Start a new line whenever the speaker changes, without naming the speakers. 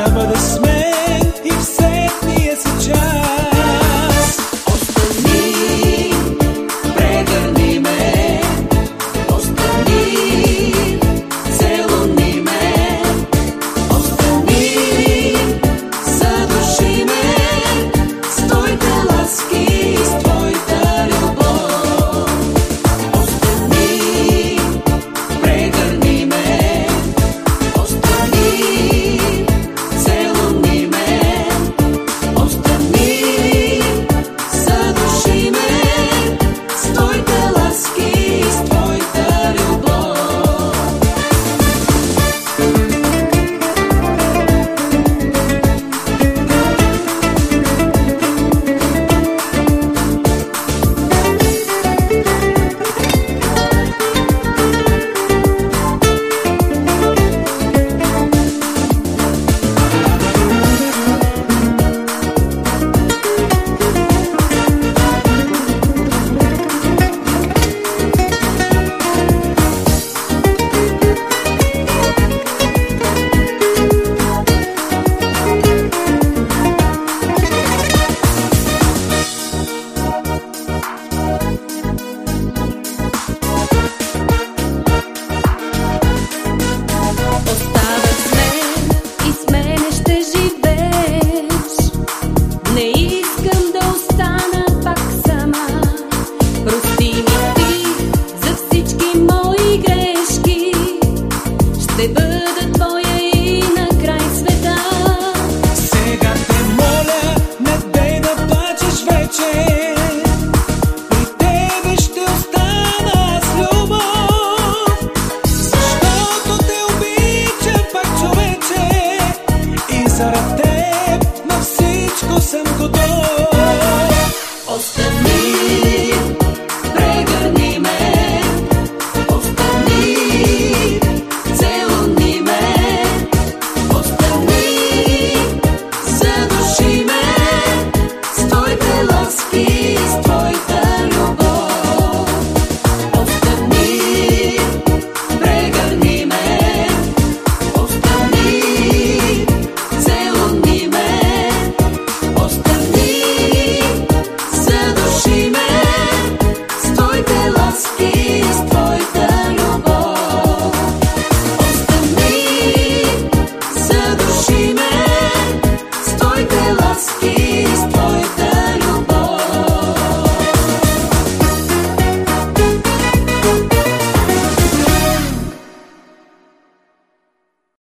Never the same.